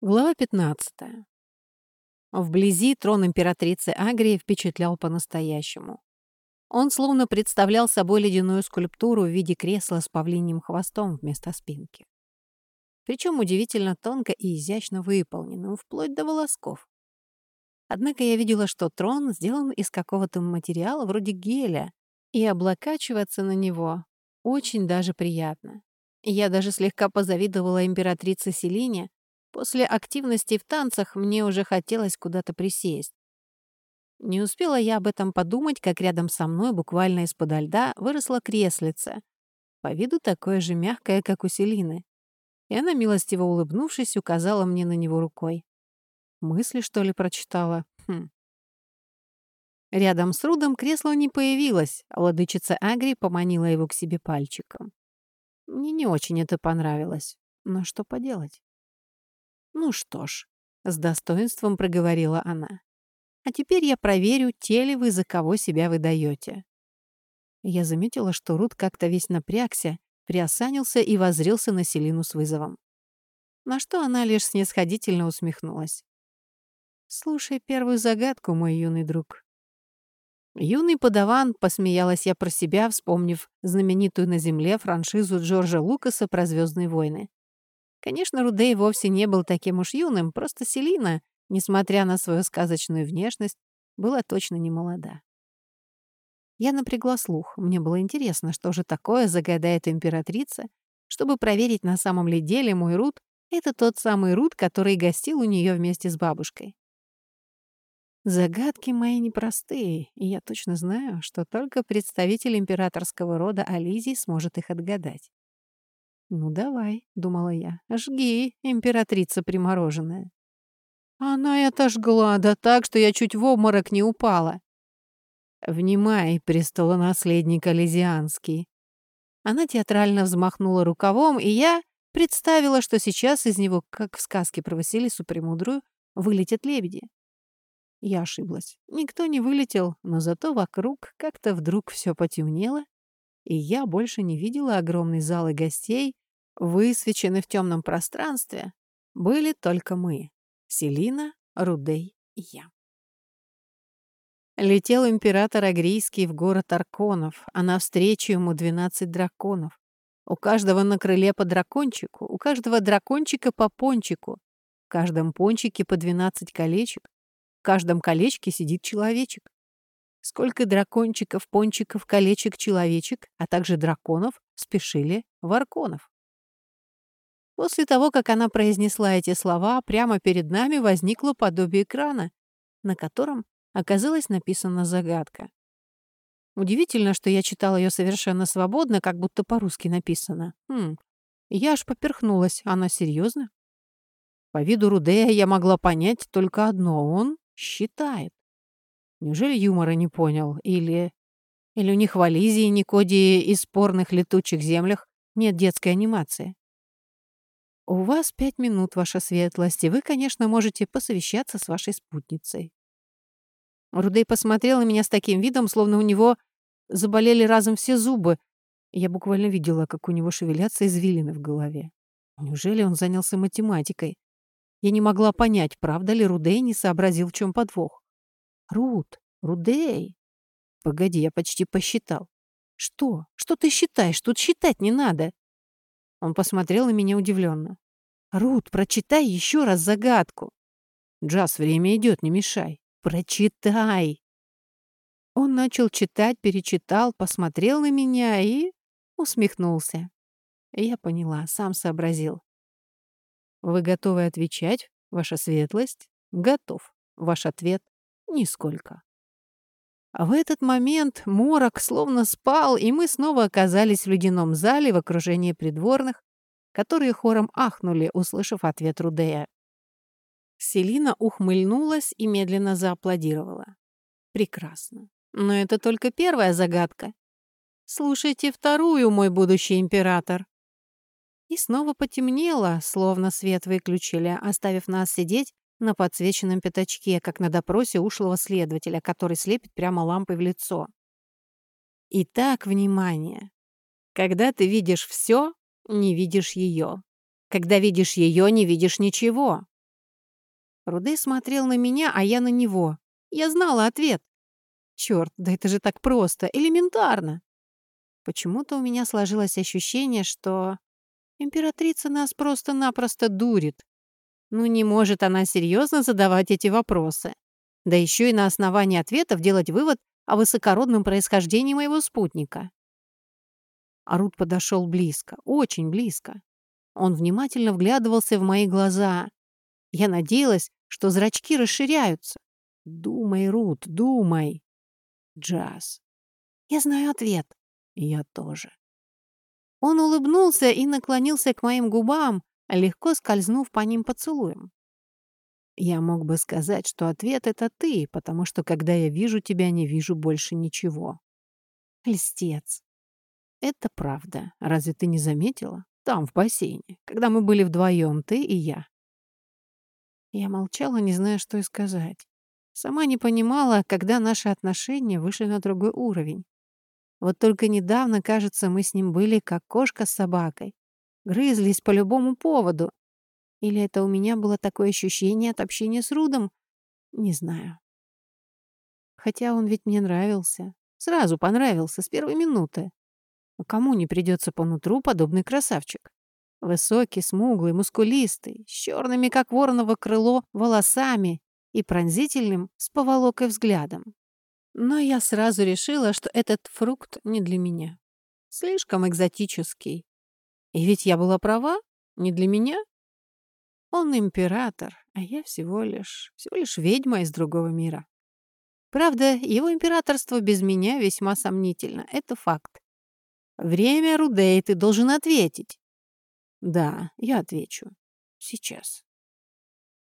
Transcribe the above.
Глава 15. Вблизи трон императрицы Агрии впечатлял по-настоящему. Он словно представлял собой ледяную скульптуру в виде кресла с павлиньим хвостом вместо спинки. Причем удивительно тонко и изящно выполненным, вплоть до волосков. Однако я видела, что трон сделан из какого-то материала вроде геля, и облокачиваться на него очень даже приятно. Я даже слегка позавидовала императрице Селине, После активности в танцах мне уже хотелось куда-то присесть. Не успела я об этом подумать, как рядом со мной, буквально из-под льда, выросла креслица. По виду такое же мягкое, как у Селины. И она, милостиво улыбнувшись, указала мне на него рукой. Мысли, что ли, прочитала? Хм. Рядом с Рудом кресло не появилось, а владычица Агри поманила его к себе пальчиком. Мне не очень это понравилось, но что поделать? «Ну что ж», — с достоинством проговорила она. «А теперь я проверю, те ли вы, за кого себя выдаете». Я заметила, что Рут как-то весь напрягся, приосанился и возрился на Селину с вызовом. На что она лишь снисходительно усмехнулась. «Слушай первую загадку, мой юный друг». Юный подаван, посмеялась я про себя, вспомнив знаменитую на земле франшизу Джорджа Лукаса про «Звездные войны». Конечно, Рудей вовсе не был таким уж юным, просто Селина, несмотря на свою сказочную внешность, была точно не молода. Я напрягла слух. Мне было интересно, что же такое загадает императрица, чтобы проверить, на самом ли деле мой Руд — это тот самый Руд, который гостил у нее вместе с бабушкой. Загадки мои непростые, и я точно знаю, что только представитель императорского рода Ализий сможет их отгадать. «Ну давай», — думала я, — «жги, императрица примороженная». Она это жгла, да так, что я чуть в обморок не упала. «Внимай, престолонаследник Ализианский». Она театрально взмахнула рукавом, и я представила, что сейчас из него, как в сказке про Василису Премудрую, вылетят лебеди. Я ошиблась. Никто не вылетел, но зато вокруг как-то вдруг все потемнело, и я больше не видела огромной залы гостей, высвечены в темном пространстве, были только мы — Селина, Рудей и я. Летел император Агрийский в город Арконов, а навстречу ему двенадцать драконов. У каждого на крыле по дракончику, у каждого дракончика по пончику, в каждом пончике по двенадцать колечек, в каждом колечке сидит человечек. Сколько дракончиков, пончиков, колечек, человечек, а также драконов спешили в Арконов. После того, как она произнесла эти слова, прямо перед нами возникло подобие экрана, на котором оказалась написана загадка. Удивительно, что я читала ее совершенно свободно, как будто по-русски написано. Хм, я аж поперхнулась. Она серьезно? По виду Рудея я могла понять только одно. Он считает. Неужели юмора не понял? Или... Или у них в Ализии, Никодии и спорных летучих землях нет детской анимации? «У вас пять минут, ваша светлость, и вы, конечно, можете посовещаться с вашей спутницей». Рудей посмотрел на меня с таким видом, словно у него заболели разом все зубы. Я буквально видела, как у него шевелятся извилины в голове. Неужели он занялся математикой? Я не могла понять, правда ли Рудей не сообразил, в чем подвох. «Руд! Рудей!» «Погоди, я почти посчитал». «Что? Что ты считаешь? Тут считать не надо!» Он посмотрел на меня удивленно. «Рут, прочитай еще раз загадку». «Джаз, время идет, не мешай». «Прочитай». Он начал читать, перечитал, посмотрел на меня и усмехнулся. Я поняла, сам сообразил. «Вы готовы отвечать, ваша светлость?» «Готов. Ваш ответ — нисколько». А в этот момент морок словно спал, и мы снова оказались в ледяном зале в окружении придворных, которые хором ахнули, услышав ответ Рудея. Селина ухмыльнулась и медленно зааплодировала. «Прекрасно. Но это только первая загадка. Слушайте вторую, мой будущий император». И снова потемнело, словно свет выключили, оставив нас сидеть на подсвеченном пятачке, как на допросе ушлого следователя, который слепит прямо лампой в лицо. Итак, внимание. Когда ты видишь все, не видишь ее. Когда видишь ее, не видишь ничего. Руде смотрел на меня, а я на него. Я знала ответ. Черт, да это же так просто, элементарно. Почему-то у меня сложилось ощущение, что императрица нас просто-напросто дурит. Ну не может она серьезно задавать эти вопросы. Да еще и на основании ответов делать вывод о высокородном происхождении моего спутника. Арут подошел близко, очень близко. Он внимательно вглядывался в мои глаза. Я надеялась, что зрачки расширяются. «Думай, Рут, думай!» «Джаз». «Я знаю ответ». «Я тоже». Он улыбнулся и наклонился к моим губам, легко скользнув по ним поцелуем. Я мог бы сказать, что ответ — это ты, потому что, когда я вижу тебя, не вижу больше ничего. Льстец. Это правда. Разве ты не заметила? Там, в бассейне, когда мы были вдвоем, ты и я. Я молчала, не зная, что и сказать. Сама не понимала, когда наши отношения вышли на другой уровень. Вот только недавно, кажется, мы с ним были как кошка с собакой. Грызлись по любому поводу, или это у меня было такое ощущение от общения с Рудом? Не знаю. Хотя он ведь мне нравился. Сразу понравился, с первой минуты. А кому не придется по нутру подобный красавчик? Высокий, смуглый, мускулистый, с черными, как вороново крыло, волосами и пронзительным, с поволокой взглядом. Но я сразу решила, что этот фрукт не для меня. Слишком экзотический. И ведь я была права, не для меня. Он император, а я всего лишь, всего лишь ведьма из другого мира. Правда, его императорство без меня весьма сомнительно. Это факт. Время, Рудей, ты должен ответить. Да, я отвечу. Сейчас.